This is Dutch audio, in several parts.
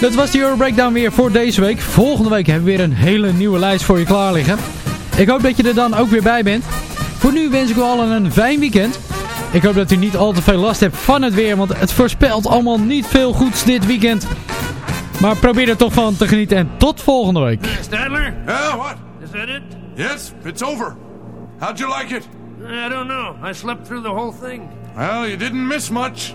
Dat was de Euro Breakdown weer voor deze week. Volgende week hebben we weer een hele nieuwe lijst voor je klaar liggen. Ik hoop dat je er dan ook weer bij bent. Voor nu wens ik u allen een fijn weekend. Ik hoop dat u niet al te veel last hebt van het weer, want het voorspelt allemaal niet veel goeds dit weekend. Maar probeer er toch van te genieten en tot volgende week. Stadler? Yeah, what? Is that it? Yes, it's over. How'd you like it? I don't know. I slept through the whole thing. Well, you didn't miss much.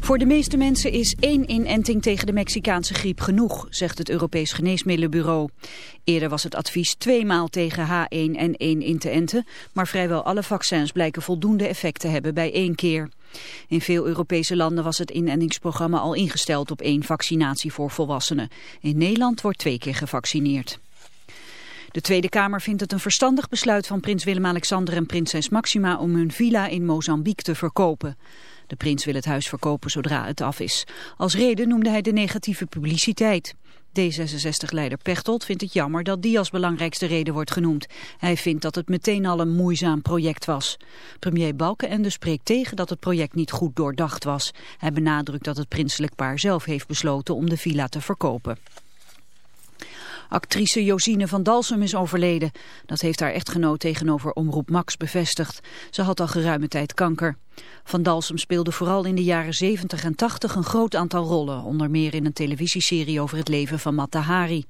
Voor de meeste mensen is één inenting tegen de Mexicaanse griep genoeg, zegt het Europees Geneesmiddelenbureau. Eerder was het advies tweemaal tegen H1N1 in te enten, maar vrijwel alle vaccins blijken voldoende effect te hebben bij één keer. In veel Europese landen was het inentingsprogramma al ingesteld op één vaccinatie voor volwassenen. In Nederland wordt twee keer gevaccineerd. De Tweede Kamer vindt het een verstandig besluit van prins Willem-Alexander en prinses Maxima om hun villa in Mozambique te verkopen. De prins wil het huis verkopen zodra het af is. Als reden noemde hij de negatieve publiciteit. D66-leider Pechtold vindt het jammer dat die als belangrijkste reden wordt genoemd. Hij vindt dat het meteen al een moeizaam project was. Premier Balkenende spreekt tegen dat het project niet goed doordacht was. Hij benadrukt dat het prinselijk paar zelf heeft besloten om de villa te verkopen. Actrice Josine van Dalsum is overleden. Dat heeft haar echtgenoot tegenover Omroep Max bevestigd. Ze had al geruime tijd kanker. Van Dalsum speelde vooral in de jaren 70 en 80 een groot aantal rollen. Onder meer in een televisieserie over het leven van Matta Hari.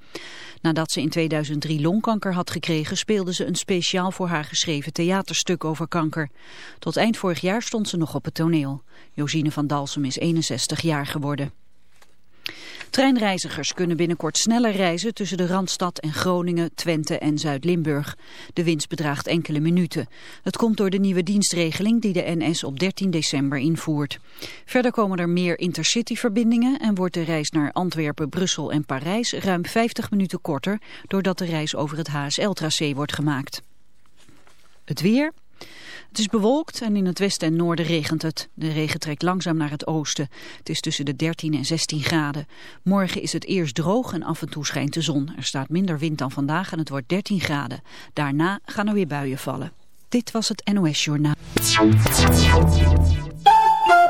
Nadat ze in 2003 longkanker had gekregen speelde ze een speciaal voor haar geschreven theaterstuk over kanker. Tot eind vorig jaar stond ze nog op het toneel. Josine van Dalsum is 61 jaar geworden. Treinreizigers kunnen binnenkort sneller reizen tussen de Randstad en Groningen, Twente en Zuid-Limburg. De winst bedraagt enkele minuten. Het komt door de nieuwe dienstregeling die de NS op 13 december invoert. Verder komen er meer intercity-verbindingen en wordt de reis naar Antwerpen, Brussel en Parijs ruim 50 minuten korter doordat de reis over het HSL-tracé wordt gemaakt. Het weer... Het is bewolkt en in het westen en noorden regent het. De regen trekt langzaam naar het oosten. Het is tussen de 13 en 16 graden. Morgen is het eerst droog en af en toe schijnt de zon. Er staat minder wind dan vandaag en het wordt 13 graden. Daarna gaan er weer buien vallen. Dit was het NOS Journaal.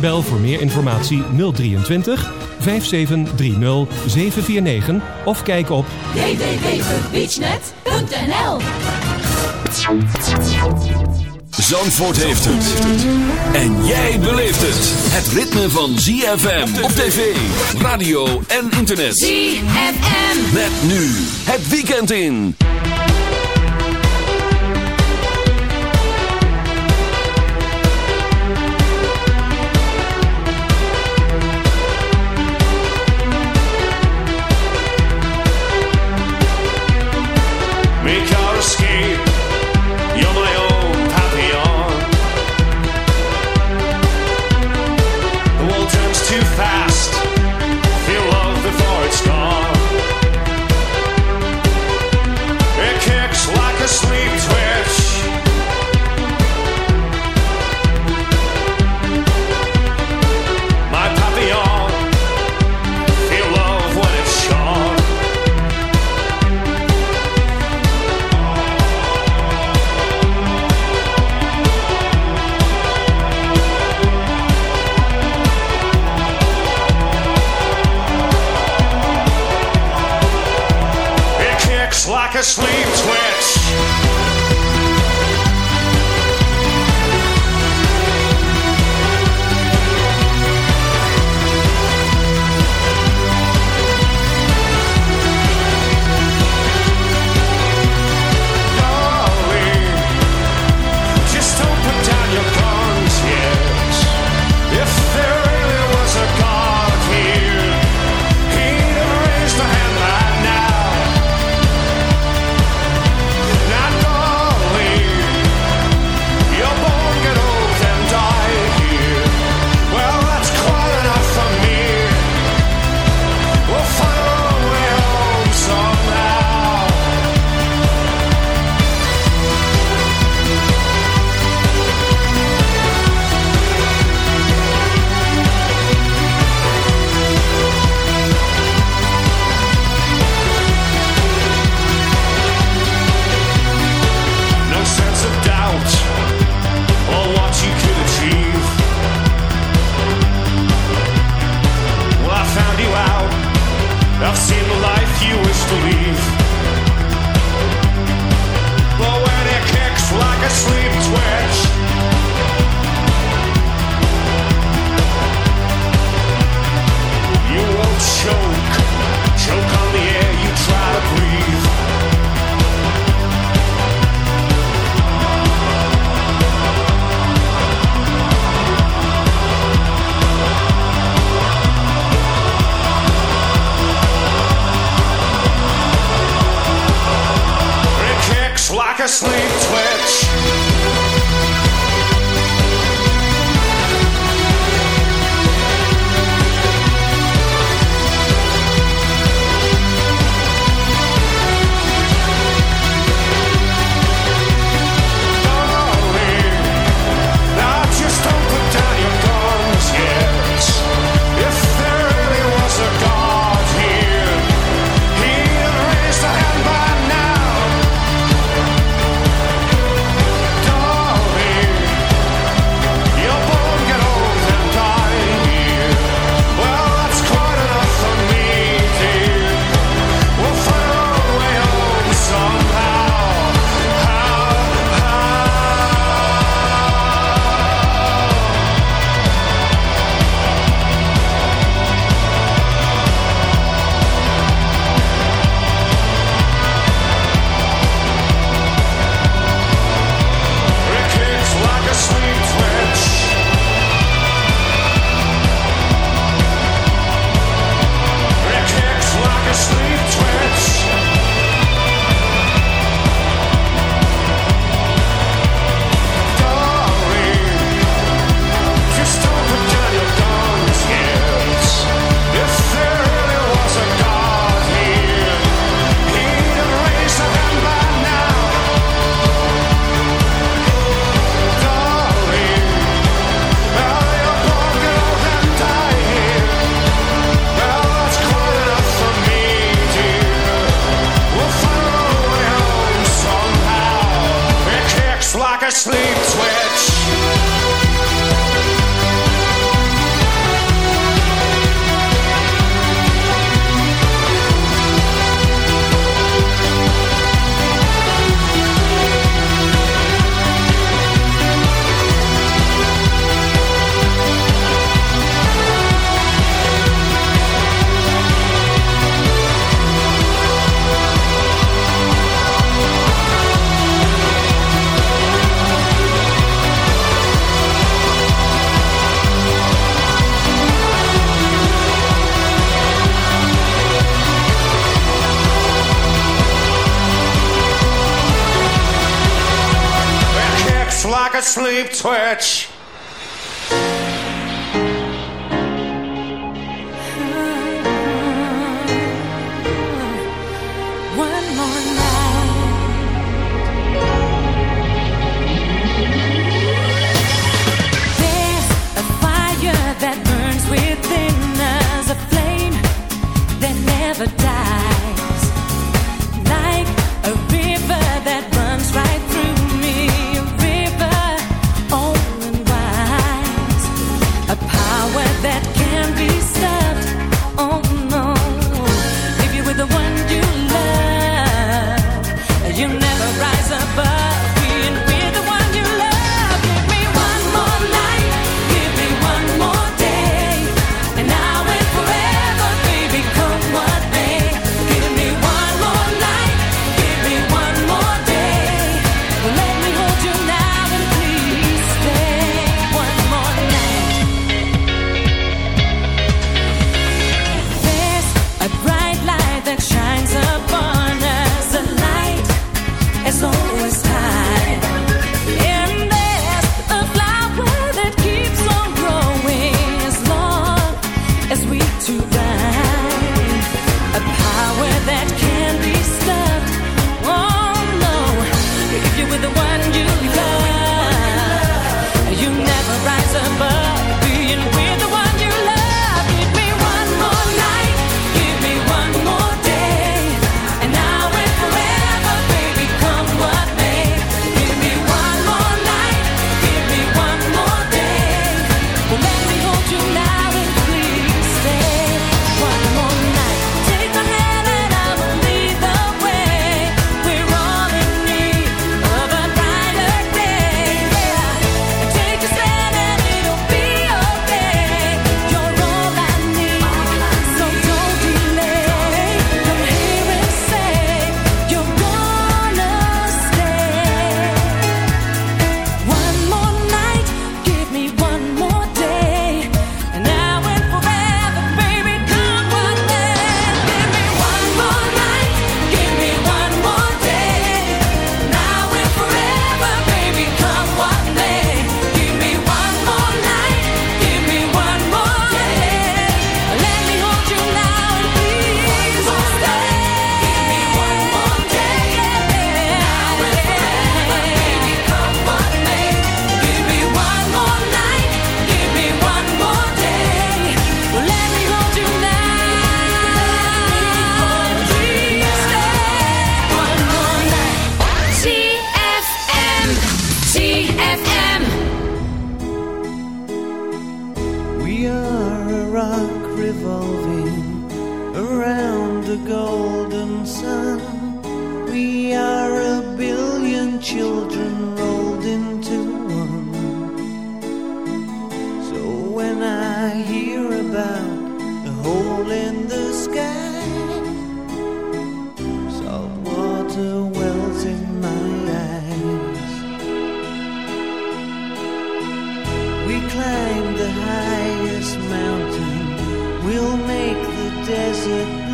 Bel voor meer informatie 023 5730 749 of kijk op www.beachnet.nl Zandvoort heeft het. En jij beleeft het. Het ritme van ZFM op tv, radio en internet. ZFM. Met nu het weekend in. like a. a sleep twitch.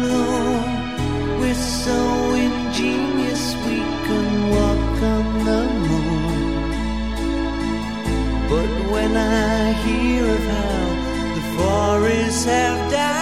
alone. We're so ingenious we can walk on the moon. But when I hear of how the forests have died.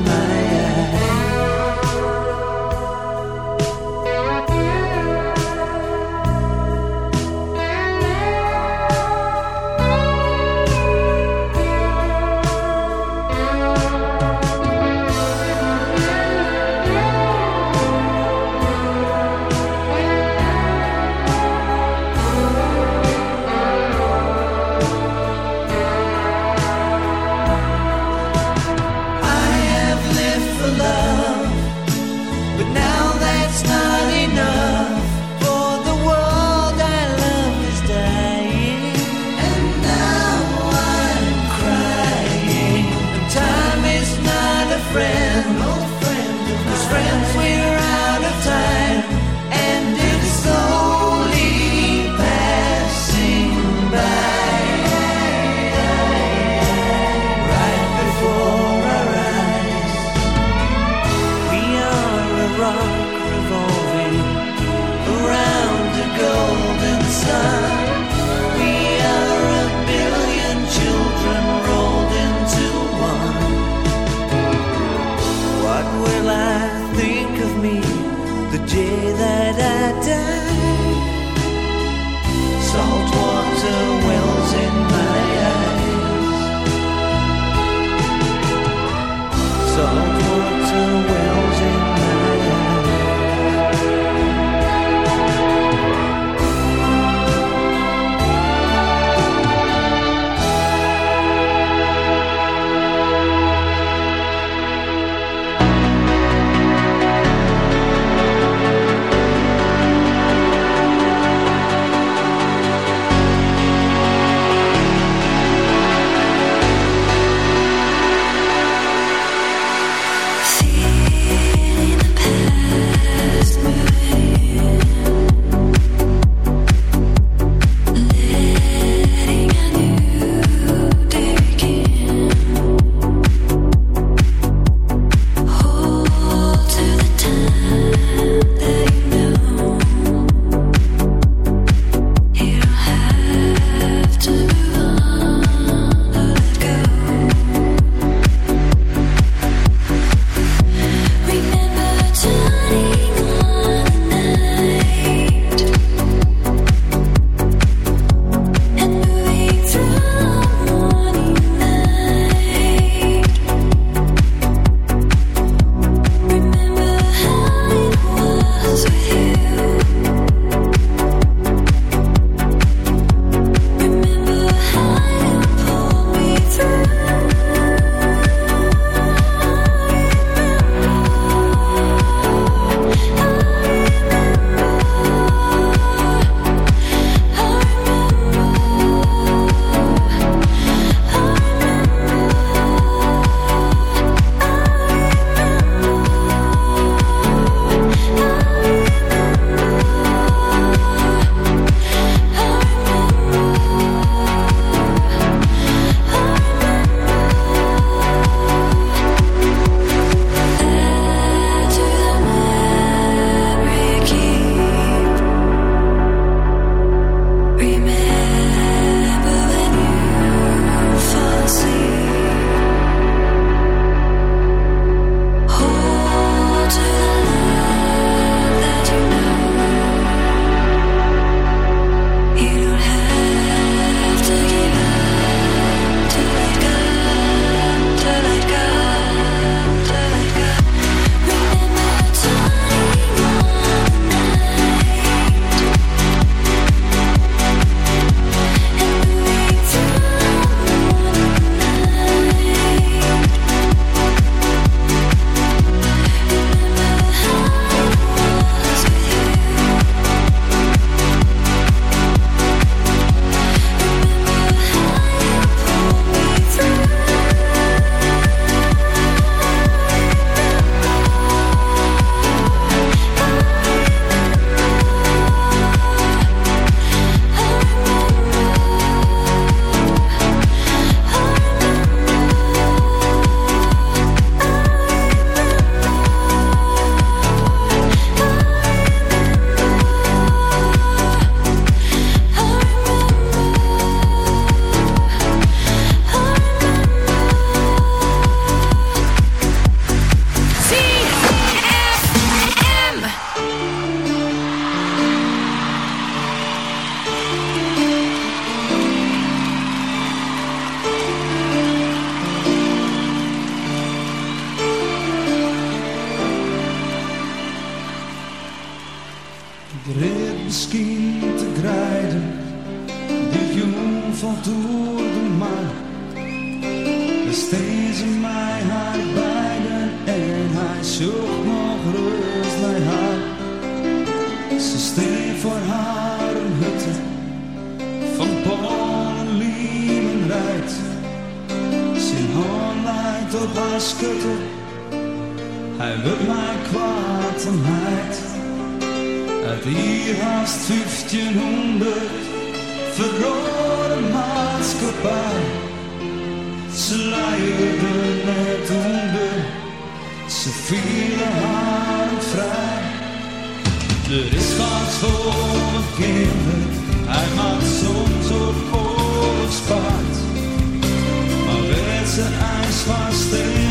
ze ijs stenen,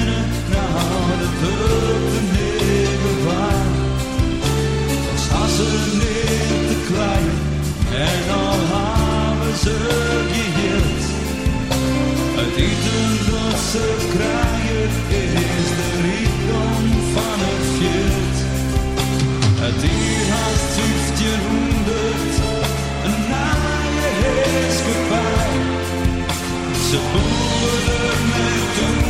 boeren met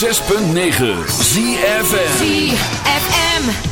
106.9 ZFM ZFM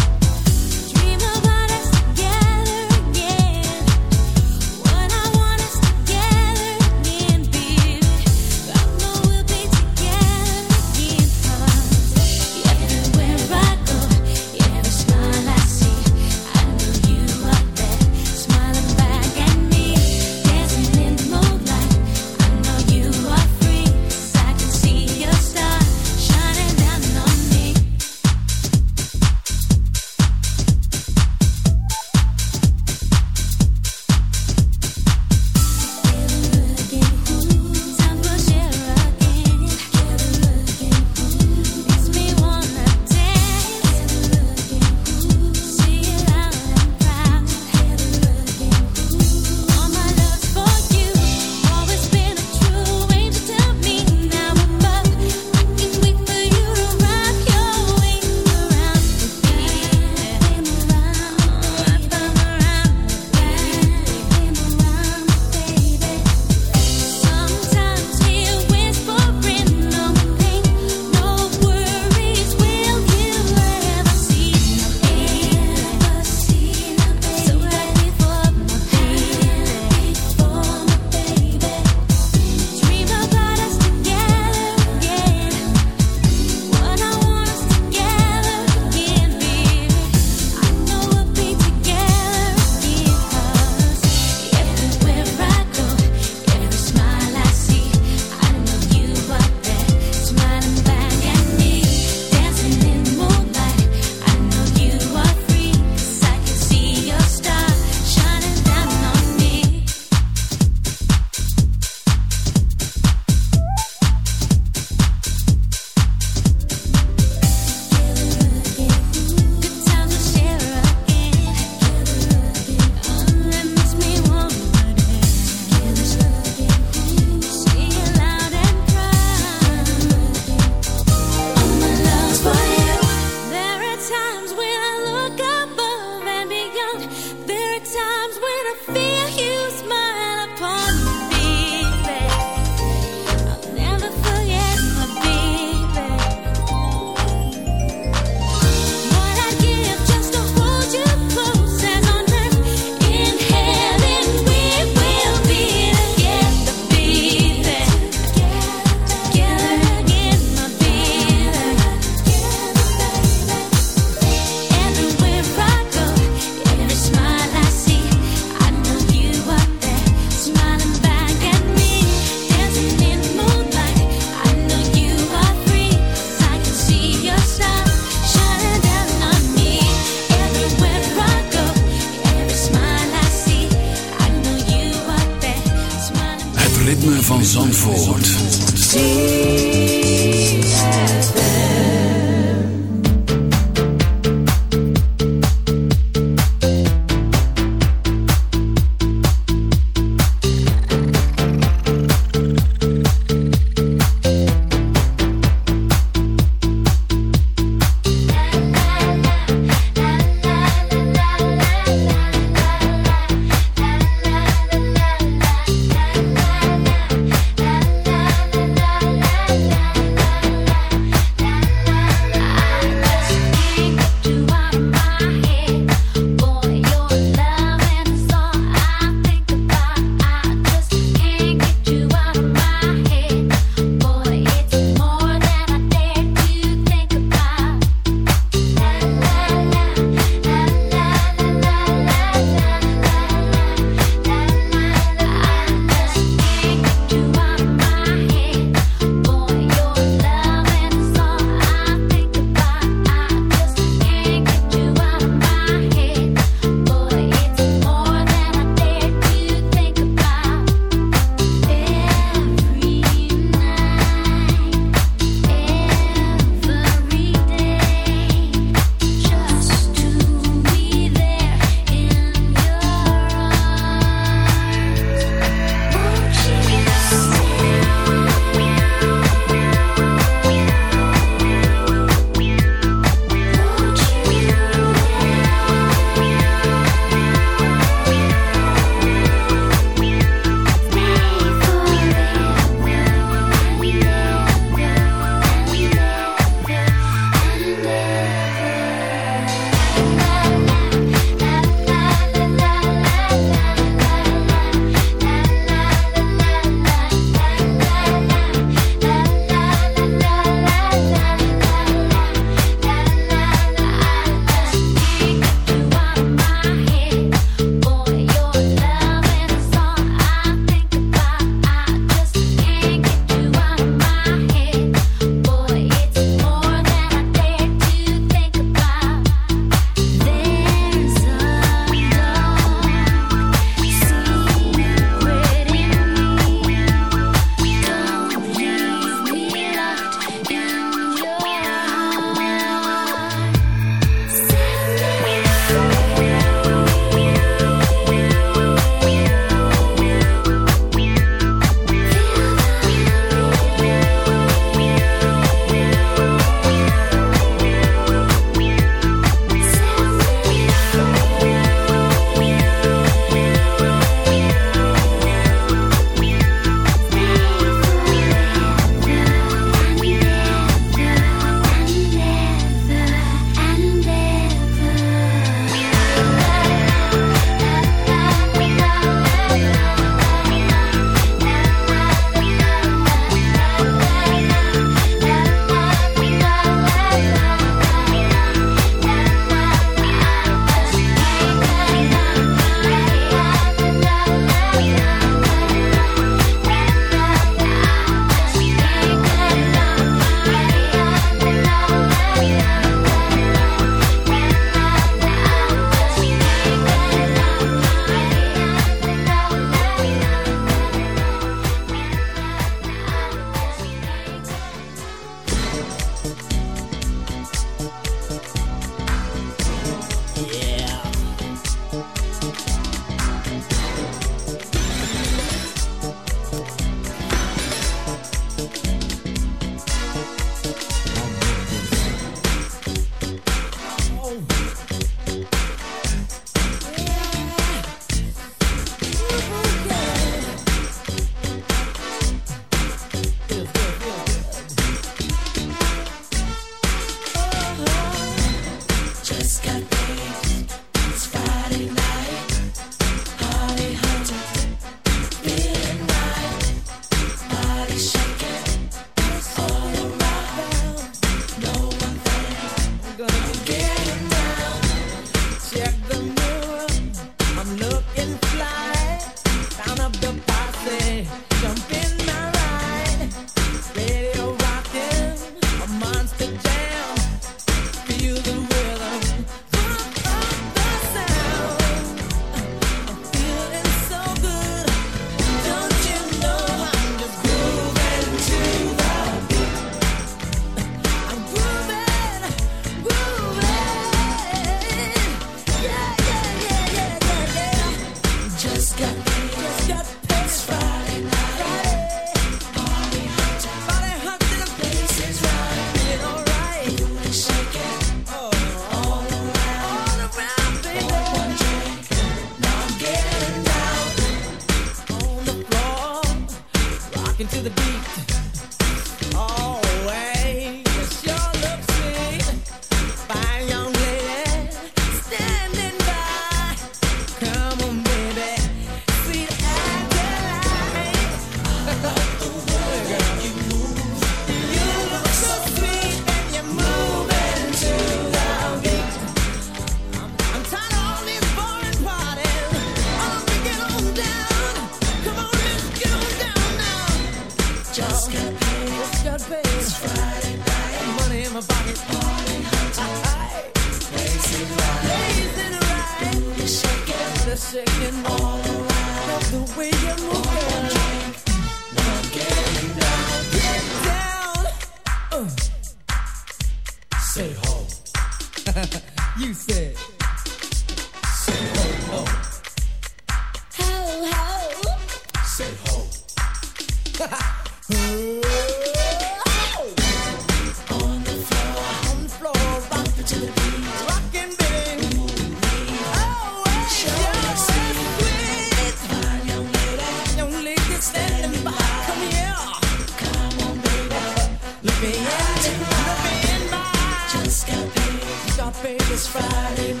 It's Friday